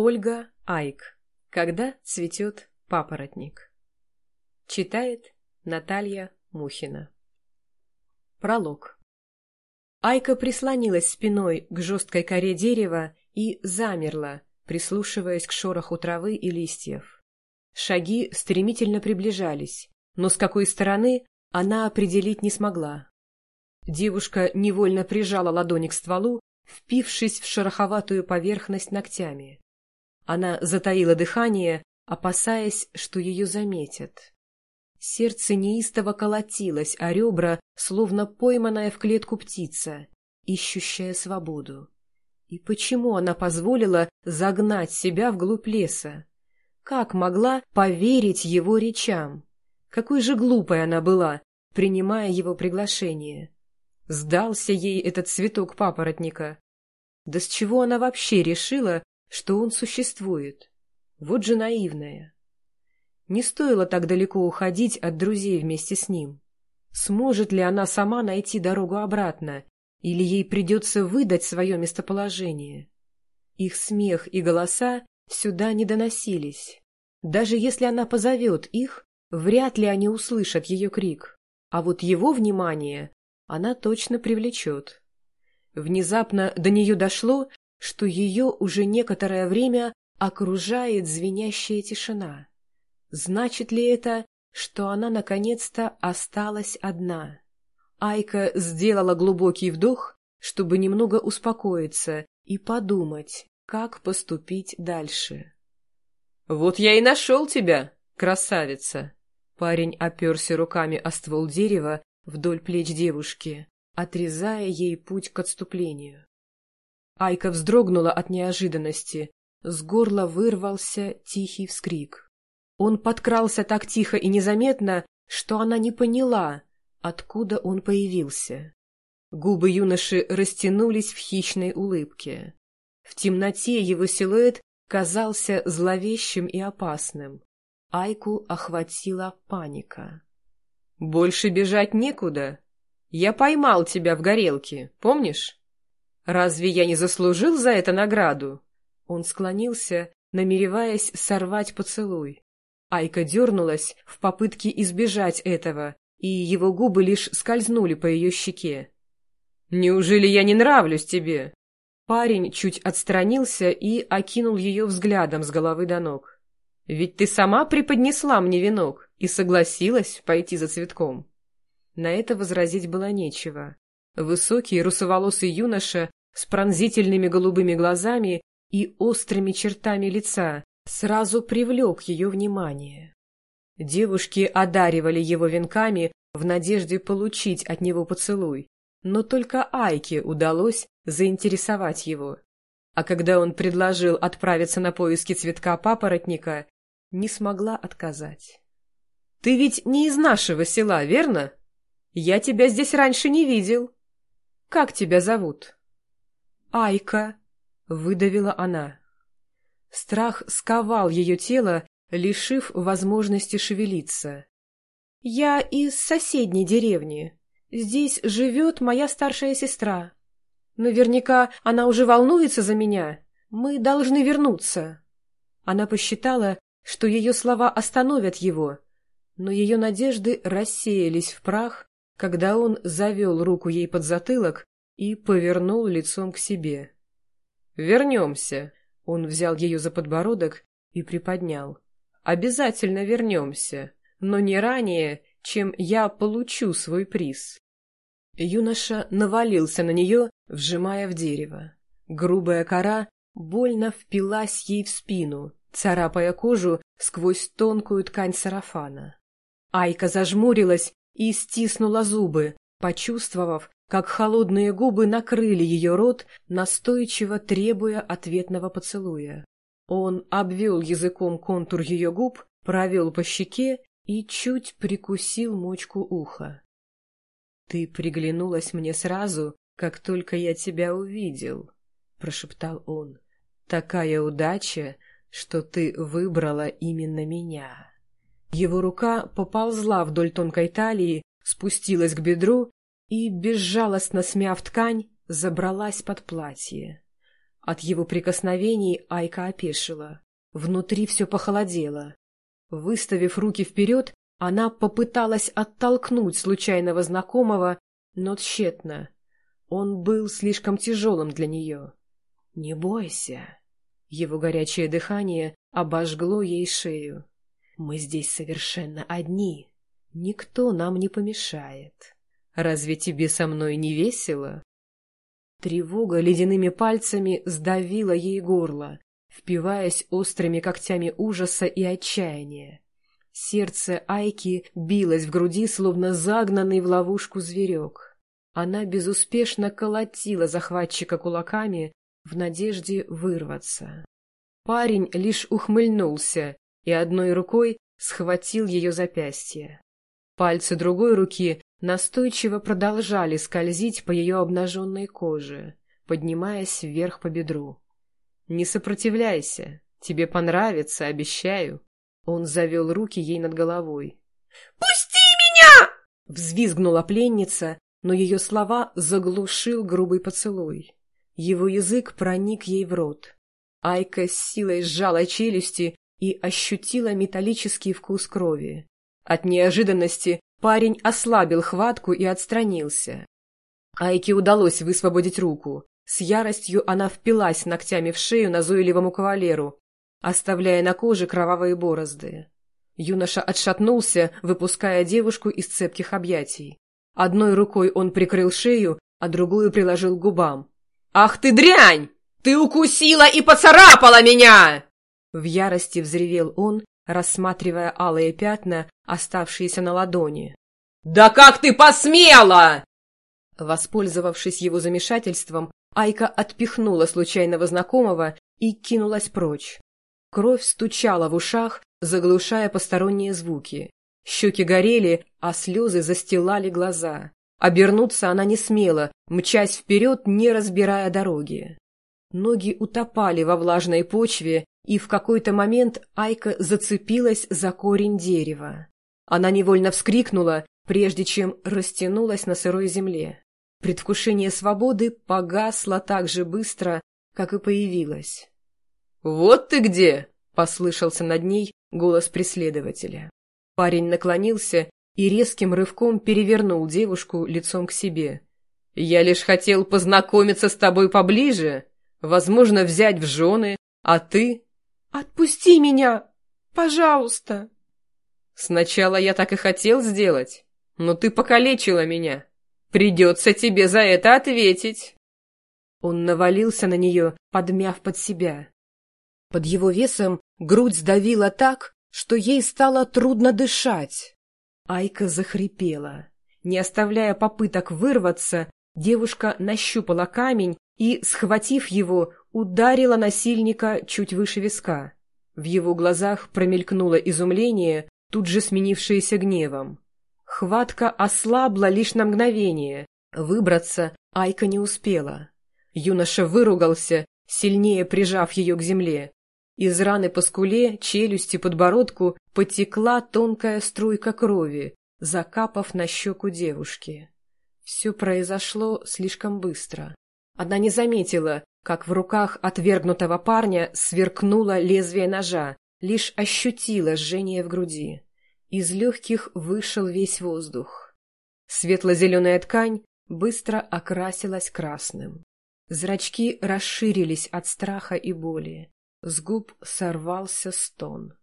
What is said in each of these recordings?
Ольга Айк. Когда цветет папоротник. Читает Наталья Мухина. Пролог. Айка прислонилась спиной к жесткой коре дерева и замерла, прислушиваясь к шороху травы и листьев. Шаги стремительно приближались, но с какой стороны она определить не смогла. Девушка невольно прижала ладони к стволу, впившись в шероховатую поверхность ногтями. Она затаила дыхание, опасаясь, что ее заметят. Сердце неистово колотилось, а ребра, словно пойманная в клетку птица, ищущая свободу. И почему она позволила загнать себя вглубь леса? Как могла поверить его речам? Какой же глупой она была, принимая его приглашение. Сдался ей этот цветок папоротника. Да с чего она вообще решила, что он существует? Вот же наивная. Не стоило так далеко уходить от друзей вместе с ним. Сможет ли она сама найти дорогу обратно, или ей придется выдать свое местоположение? Их смех и голоса сюда не доносились. Даже если она позовет их, вряд ли они услышат ее крик. А вот его внимание она точно привлечет. Внезапно до нее дошло, что ее уже некоторое время окружает звенящая тишина. Значит ли это, что она наконец-то осталась одна? Айка сделала глубокий вдох, чтобы немного успокоиться и подумать, как поступить дальше. — Вот я и нашел тебя, красавица! Парень оперся руками о ствол дерева вдоль плеч девушки, отрезая ей путь к отступлению. Айка вздрогнула от неожиданности, с горла вырвался тихий вскрик. Он подкрался так тихо и незаметно, что она не поняла, откуда он появился. Губы юноши растянулись в хищной улыбке. В темноте его силуэт казался зловещим и опасным. Айку охватила паника. «Больше бежать некуда. Я поймал тебя в горелке, помнишь? Разве я не заслужил за это награду?» Он склонился, намереваясь сорвать поцелуй. Айка дернулась в попытке избежать этого, и его губы лишь скользнули по ее щеке. «Неужели я не нравлюсь тебе?» Парень чуть отстранился и окинул ее взглядом с головы до ног. «Ведь ты сама преподнесла мне венок и согласилась пойти за цветком. На это возразить было нечего. Высокий русоволосый юноша с пронзительными голубыми глазами и острыми чертами лица сразу привлек ее внимание. Девушки одаривали его венками в надежде получить от него поцелуй, но только Айке удалось заинтересовать его. А когда он предложил отправиться на поиски цветка папоротника, не смогла отказать. Ты ведь не из нашего села, верно? Я тебя здесь раньше не видел. Как тебя зовут? Айка, выдавила она. Страх сковал ее тело, лишив возможности шевелиться. Я из соседней деревни. Здесь живет моя старшая сестра. Наверняка она уже волнуется за меня. Мы должны вернуться. Она посчитала, что ее слова остановят его, но ее надежды рассеялись в прах, когда он завел руку ей под затылок и повернул лицом к себе. «Вернемся!» — он взял ее за подбородок и приподнял. «Обязательно вернемся, но не ранее, чем я получу свой приз». Юноша навалился на нее, вжимая в дерево. Грубая кора больно впилась ей в спину, царапая кожу сквозь тонкую ткань сарафана. Айка зажмурилась и стиснула зубы, почувствовав, как холодные губы накрыли ее рот, настойчиво требуя ответного поцелуя. Он обвел языком контур ее губ, провел по щеке и чуть прикусил мочку уха. — Ты приглянулась мне сразу, как только я тебя увидел, — прошептал он. — Такая удача, что ты выбрала именно меня. Его рука поползла вдоль тонкой талии, спустилась к бедру и, безжалостно смяв ткань, забралась под платье. От его прикосновений Айка опешила. Внутри все похолодело. Выставив руки вперед, она попыталась оттолкнуть случайного знакомого, но тщетно. Он был слишком тяжелым для нее. «Не бойся». Его горячее дыхание обожгло ей шею. «Мы здесь совершенно одни. Никто нам не помешает. Разве тебе со мной не весело?» Тревога ледяными пальцами сдавила ей горло, впиваясь острыми когтями ужаса и отчаяния. Сердце Айки билось в груди, словно загнанный в ловушку зверек. Она безуспешно колотила захватчика кулаками в надежде вырваться. Парень лишь ухмыльнулся и одной рукой схватил ее запястье. Пальцы другой руки настойчиво продолжали скользить по ее обнаженной коже, поднимаясь вверх по бедру. «Не сопротивляйся, тебе понравится, обещаю». Он завел руки ей над головой. «Пусти меня!» Взвизгнула пленница, но ее слова заглушил грубый поцелуй. Его язык проник ей в рот. Айка с силой сжала челюсти и ощутила металлический вкус крови. От неожиданности парень ослабил хватку и отстранился. Айке удалось высвободить руку. С яростью она впилась ногтями в шею назойливому кавалеру, оставляя на коже кровавые борозды. Юноша отшатнулся, выпуская девушку из цепких объятий. Одной рукой он прикрыл шею, а другую приложил к губам. «Ах ты дрянь! Ты укусила и поцарапала меня!» В ярости взревел он, рассматривая алые пятна, оставшиеся на ладони. «Да как ты посмела!» Воспользовавшись его замешательством, Айка отпихнула случайного знакомого и кинулась прочь. Кровь стучала в ушах, заглушая посторонние звуки. Щеки горели, а слезы застилали глаза. Обернуться она не смела, мчась вперед, не разбирая дороги. Ноги утопали во влажной почве, и в какой-то момент Айка зацепилась за корень дерева. Она невольно вскрикнула, прежде чем растянулась на сырой земле. Предвкушение свободы погасло так же быстро, как и появилось. «Вот ты где!» — послышался над ней голос преследователя. Парень наклонился и резким рывком перевернул девушку лицом к себе. «Я лишь хотел познакомиться с тобой поближе, возможно, взять в жены, а ты...» «Отпусти меня! Пожалуйста!» «Сначала я так и хотел сделать, но ты покалечила меня. Придется тебе за это ответить!» Он навалился на нее, подмяв под себя. Под его весом грудь сдавила так, что ей стало трудно дышать. Айка захрипела. Не оставляя попыток вырваться, девушка нащупала камень и, схватив его, ударила насильника чуть выше виска. В его глазах промелькнуло изумление, тут же сменившееся гневом. Хватка ослабла лишь на мгновение. Выбраться Айка не успела. Юноша выругался, сильнее прижав ее к земле. Из раны по скуле, челюсти, подбородку потекла тонкая струйка крови, закапав на щеку девушки. Все произошло слишком быстро. Она не заметила, как в руках отвергнутого парня сверкнуло лезвие ножа, лишь ощутила жжение в груди. Из легких вышел весь воздух. Светло-зеленая ткань быстро окрасилась красным. Зрачки расширились от страха и боли. С губ сорвался стон.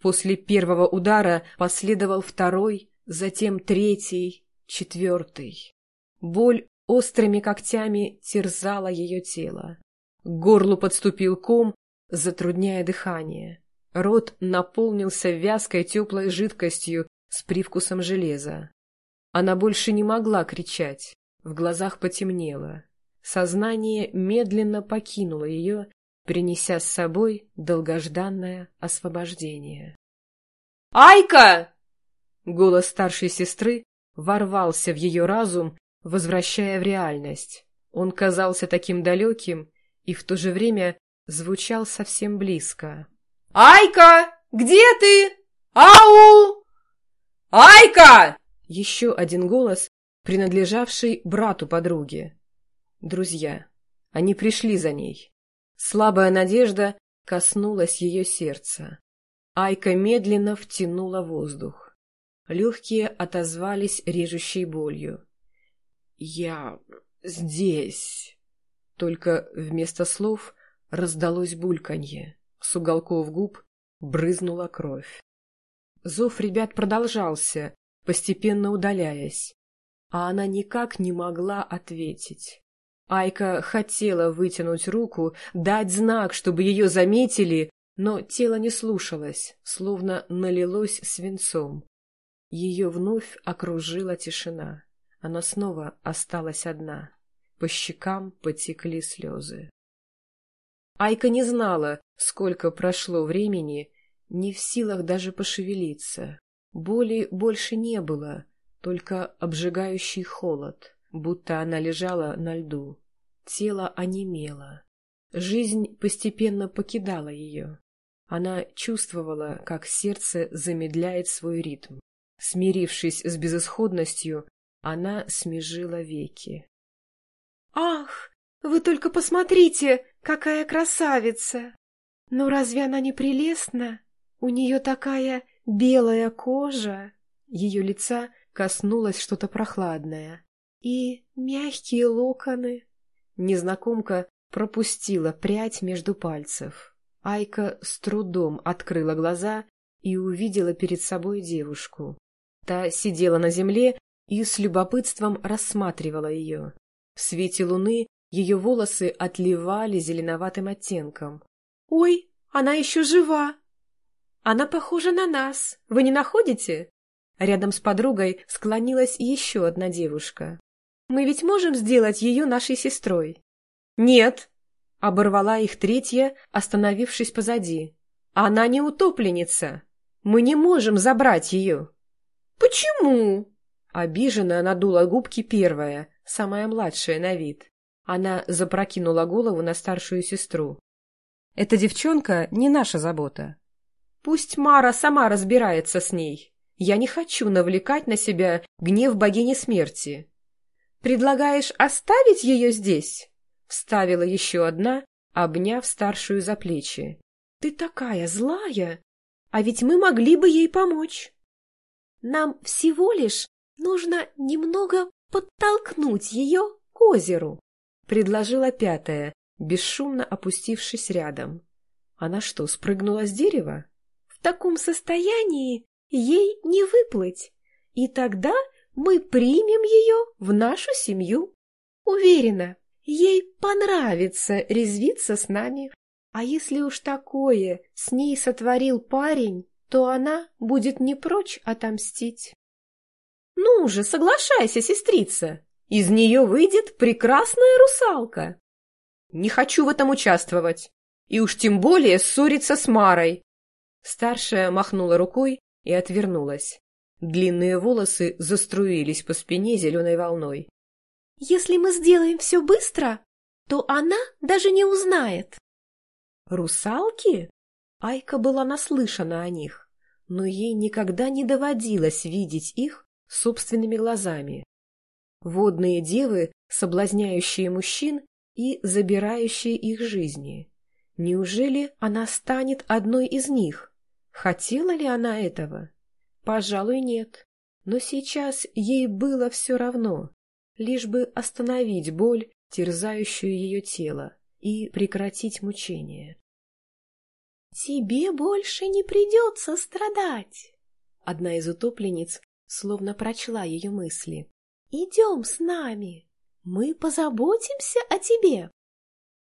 После первого удара последовал второй, затем третий, четвертый. Боль острыми когтями терзала ее тело. К горлу подступил ком, затрудняя дыхание. Рот наполнился вязкой теплой жидкостью с привкусом железа. Она больше не могла кричать, в глазах потемнело. Сознание медленно покинуло ее, принеся с собой долгожданное освобождение. «Айка!» Голос старшей сестры ворвался в ее разум, возвращая в реальность. Он казался таким далеким и в то же время звучал совсем близко. «Айка! Где ты? Ау! Айка!» Еще один голос, принадлежавший брату подруги. Друзья. Они пришли за ней. Слабая надежда коснулась ее сердца. Айка медленно втянула воздух. Легкие отозвались режущей болью. «Я здесь!» Только вместо слов раздалось бульканье. С уголков губ брызнула кровь. Зов ребят продолжался, постепенно удаляясь, а она никак не могла ответить. Айка хотела вытянуть руку, дать знак, чтобы ее заметили, но тело не слушалось, словно налилось свинцом. Ее вновь окружила тишина. Она снова осталась одна. По щекам потекли слезы. Айка не знала, сколько прошло времени, не в силах даже пошевелиться. Боли больше не было, только обжигающий холод будто она лежала на льду. Тело онемело. Жизнь постепенно покидала ее. Она чувствовала, как сердце замедляет свой ритм. Смирившись с безысходностью, она смежила веки. «Ах, вы только посмотрите, какая красавица! Но разве она не прелестна? У нее такая белая кожа!» Ее лица коснулось что-то прохладное. И мягкие локоны. Незнакомка пропустила прядь между пальцев. Айка с трудом открыла глаза и увидела перед собой девушку. Та сидела на земле и с любопытством рассматривала ее. В свете луны ее волосы отливали зеленоватым оттенком. «Ой, она еще жива!» «Она похожа на нас, вы не находите?» Рядом с подругой склонилась еще одна девушка. Мы ведь можем сделать ее нашей сестрой? Нет, оборвала их третья, остановившись позади. Она не утопленница. Мы не можем забрать ее. Почему? Обиженно надула губки первая, самая младшая на вид. Она запрокинула голову на старшую сестру. Эта девчонка не наша забота. Пусть Мара сама разбирается с ней. Я не хочу навлекать на себя гнев богини смерти. «Предлагаешь оставить ее здесь?» — вставила еще одна, обняв старшую за плечи. «Ты такая злая! А ведь мы могли бы ей помочь!» «Нам всего лишь нужно немного подтолкнуть ее к озеру», — предложила пятая, бесшумно опустившись рядом. «Она что, спрыгнула с дерева?» «В таком состоянии ей не выплыть, и тогда мы примем ее в нашу семью. Уверена, ей понравится резвиться с нами. А если уж такое с ней сотворил парень, то она будет не прочь отомстить. Ну же, соглашайся, сестрица. Из нее выйдет прекрасная русалка. Не хочу в этом участвовать. И уж тем более ссориться с Марой. Старшая махнула рукой и отвернулась. Длинные волосы заструились по спине зеленой волной. «Если мы сделаем все быстро, то она даже не узнает». «Русалки?» Айка была наслышана о них, но ей никогда не доводилось видеть их собственными глазами. Водные девы, соблазняющие мужчин и забирающие их жизни. Неужели она станет одной из них? Хотела ли она этого? Пожалуй, нет. Но сейчас ей было все равно, лишь бы остановить боль, терзающую ее тело, и прекратить мучение. «Тебе больше не придется страдать!» Одна из утопленниц словно прочла ее мысли. «Идем с нами! Мы позаботимся о тебе!»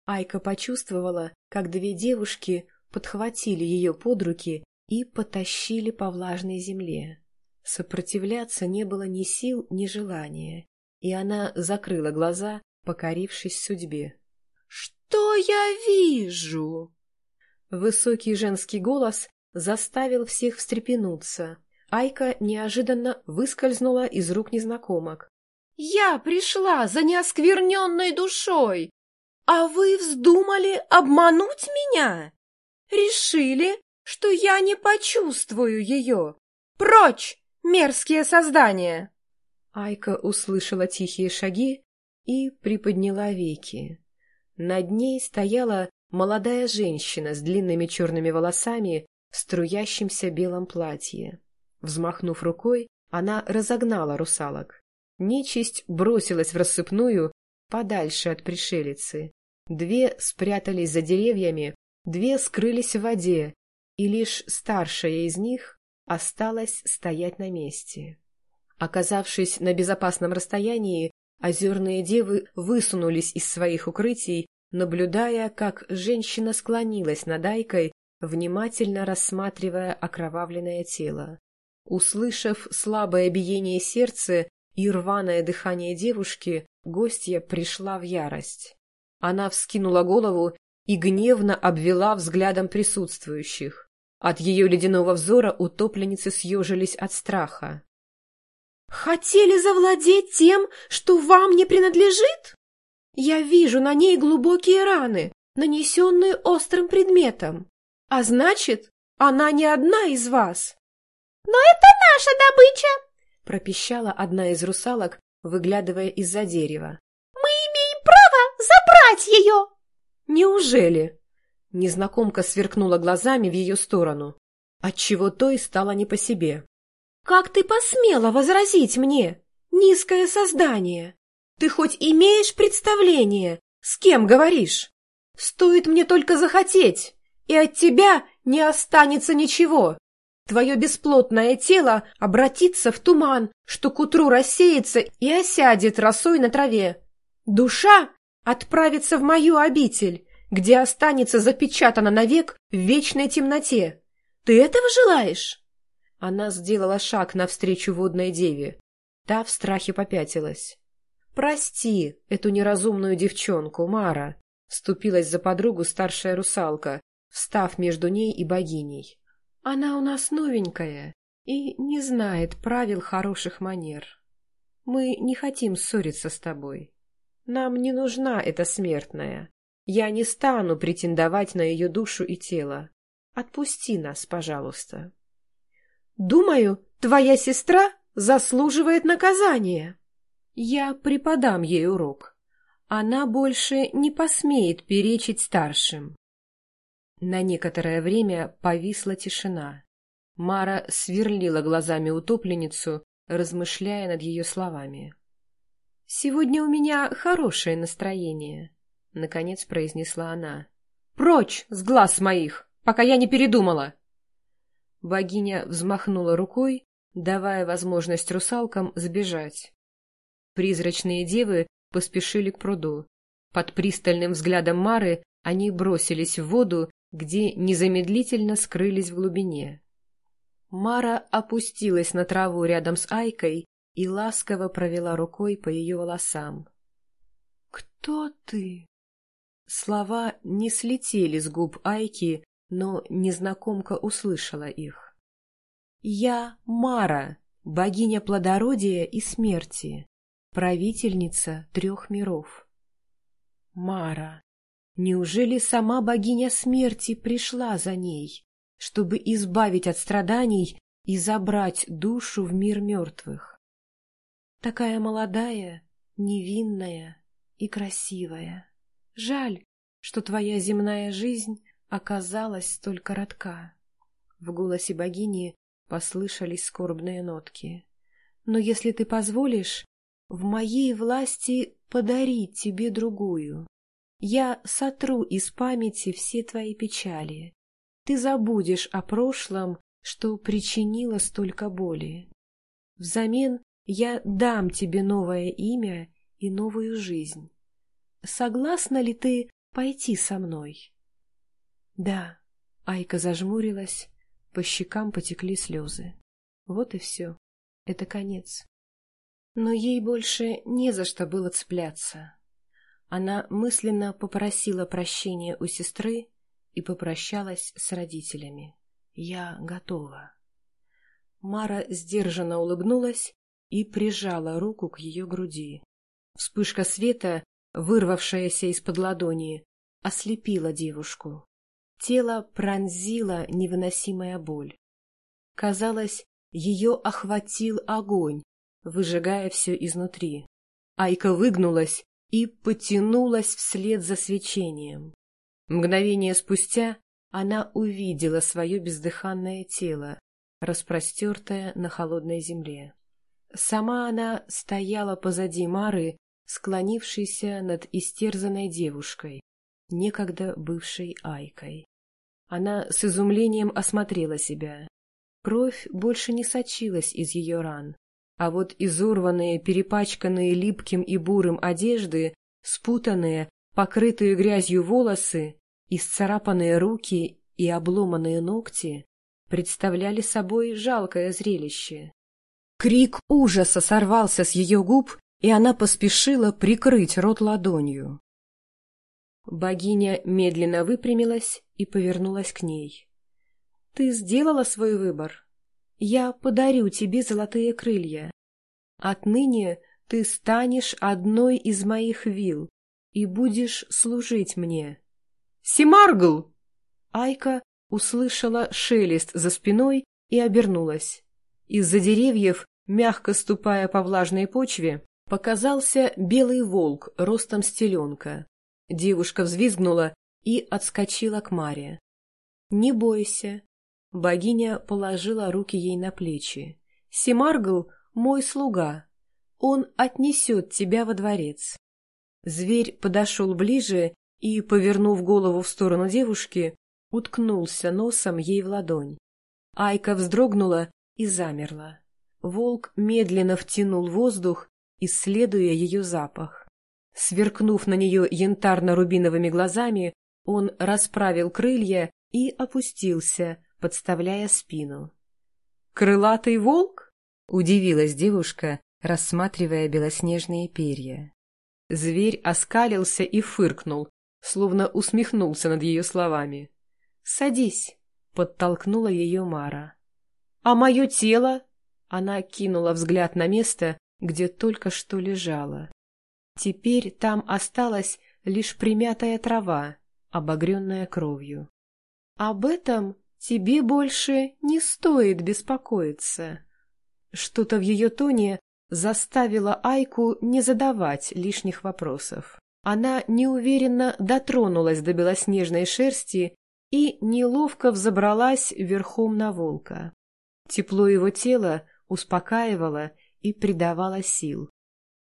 Айка почувствовала, как две девушки подхватили ее под руки и потащили по влажной земле. Сопротивляться не было ни сил, ни желания, и она закрыла глаза, покорившись судьбе. «Что я вижу?» Высокий женский голос заставил всех встрепенуться. Айка неожиданно выскользнула из рук незнакомок. «Я пришла за неоскверненной душой, а вы вздумали обмануть меня? Решили, что я не почувствую ее. Прочь, мерзкие создания!» Айка услышала тихие шаги и приподняла веки. Над ней стояла молодая женщина с длинными черными волосами в струящемся белом платье. Взмахнув рукой, она разогнала русалок. Нечисть бросилась в рассыпную подальше от пришелицы. Две спрятались за деревьями, две скрылись в воде, и лишь старшая из них осталась стоять на месте. Оказавшись на безопасном расстоянии, озерные девы высунулись из своих укрытий, наблюдая, как женщина склонилась над Айкой, внимательно рассматривая окровавленное тело. Услышав слабое биение сердца и рваное дыхание девушки, гостья пришла в ярость. Она вскинула голову и гневно обвела взглядом присутствующих. От ее ледяного взора утопленницы съежились от страха. «Хотели завладеть тем, что вам не принадлежит? Я вижу на ней глубокие раны, нанесенные острым предметом. А значит, она не одна из вас. «Но это наша добыча!» — пропищала одна из русалок, выглядывая из-за дерева. «Мы имеем право забрать ее!» «Неужели?» Незнакомка сверкнула глазами в ее сторону, отчего то и стало не по себе. «Как ты посмела возразить мне, низкое создание? Ты хоть имеешь представление, с кем говоришь? Стоит мне только захотеть, и от тебя не останется ничего!» Твое бесплотное тело обратится в туман, что к утру рассеется и осядет росой на траве. Душа отправится в мою обитель, где останется запечатана навек в вечной темноте. Ты этого желаешь?» Она сделала шаг навстречу водной деве. Та в страхе попятилась. «Прости эту неразумную девчонку, Мара», — вступилась за подругу старшая русалка, встав между ней и богиней. Она у нас новенькая и не знает правил хороших манер. Мы не хотим ссориться с тобой. Нам не нужна эта смертная. Я не стану претендовать на ее душу и тело. Отпусти нас, пожалуйста. Думаю, твоя сестра заслуживает наказания. Я преподам ей урок. Она больше не посмеет перечить старшим. На некоторое время повисла тишина. Мара сверлила глазами утопленницу, размышляя над ее словами. «Сегодня у меня хорошее настроение», — наконец произнесла она. «Прочь с глаз моих, пока я не передумала!» Богиня взмахнула рукой, давая возможность русалкам сбежать. Призрачные девы поспешили к пруду. Под пристальным взглядом Мары они бросились в воду где незамедлительно скрылись в глубине. Мара опустилась на траву рядом с Айкой и ласково провела рукой по ее волосам. «Кто ты?» Слова не слетели с губ Айки, но незнакомка услышала их. «Я Мара, богиня плодородия и смерти, правительница трех миров». Мара. Неужели сама богиня смерти пришла за ней, чтобы избавить от страданий и забрать душу в мир мертвых? Такая молодая, невинная и красивая. Жаль, что твоя земная жизнь оказалась столь коротка. В голосе богини послышались скорбные нотки. Но если ты позволишь, в моей власти подарить тебе другую, я сотру из памяти все твои печали. Ты забудешь о прошлом, что причинило столько боли. Взамен я дам тебе новое имя и новую жизнь. Согласна ли ты пойти со мной? Да, Айка зажмурилась, по щекам потекли слезы. Вот и все. Это конец. Но ей больше не за что было цепляться. Она мысленно попросила прощения у сестры и попрощалась с родителями. «Я готова». Мара сдержанно улыбнулась и прижала руку к ее груди. Вспышка света, вырвавшаяся из-под ладони, ослепила девушку. Тело пронзила невыносимая боль. Казалось, ее охватил огонь, выжигая все изнутри. Айка выгнулась и потянулась вслед за свечением. Мгновение спустя она увидела свое бездыханное тело, распростертое на холодной земле. Сама она стояла позади Мары, склонившейся над истерзанной девушкой, некогда бывшей Айкой. Она с изумлением осмотрела себя. Кровь больше не сочилась из ее ран, а вот изорванные, перепачканные липким и бурым одежды, спутанные, покрытые грязью волосы, исцарапанные руки и обломанные ногти представляли собой жалкое зрелище. Крик ужаса сорвался с ее губ, и она поспешила прикрыть рот ладонью. Богиня медленно выпрямилась и повернулась к ней. — Ты сделала свой выбор? Я подарю тебе золотые крылья. Отныне ты станешь одной из моих вил и будешь служить мне. — Симаргл! Айка услышала шелест за спиной и обернулась. Из-за деревьев, мягко ступая по влажной почве, показался белый волк ростом стеленка. Девушка взвизгнула и отскочила к Маре. — Не бойся. Богиня положила руки ей на плечи. — Семаргл — мой слуга. Он отнесет тебя во дворец. Зверь подошел ближе и, повернув голову в сторону девушки, уткнулся носом ей в ладонь. Айка вздрогнула и замерла. Волк медленно втянул воздух, исследуя ее запах. Сверкнув на нее янтарно-рубиновыми глазами, он расправил крылья и опустился, подставляя спину. «Крылатый волк?» — удивилась девушка, рассматривая белоснежные перья. Зверь оскалился и фыркнул, словно усмехнулся над ее словами. «Садись», — подтолкнула ее Мара. «А мое тело?» Она кинула взгляд на место, где только что лежала. Теперь там осталась лишь примятая трава, обогренная кровью. «Об этом тебе больше не стоит беспокоиться». Что-то в ее тоне заставило Айку не задавать лишних вопросов. Она неуверенно дотронулась до белоснежной шерсти и неловко взобралась верхом на волка. Тепло его тела успокаивало и придавало сил.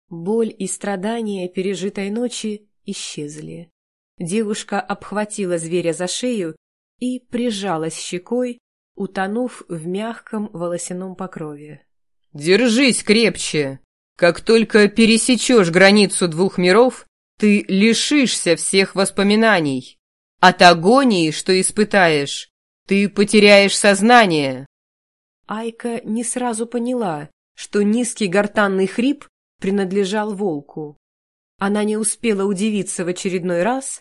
Боль и страдания пережитой ночи исчезли. Девушка обхватила зверя за шею и прижалась щекой, утонув в мягком волосяном покрове. «Держись крепче! Как только пересечешь границу двух миров, ты лишишься всех воспоминаний. От агонии, что испытаешь, ты потеряешь сознание!» Айка не сразу поняла, что низкий гортанный хрип принадлежал волку. Она не успела удивиться в очередной раз.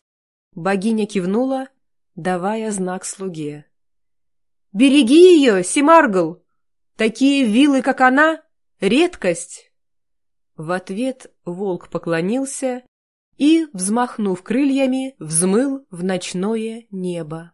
Богиня кивнула, давая знак слуге. «Береги ее, Симаргл! Такие вилы, как она, — редкость!» В ответ волк поклонился и, взмахнув крыльями, взмыл в ночное небо.